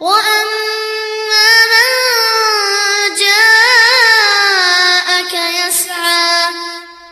وأما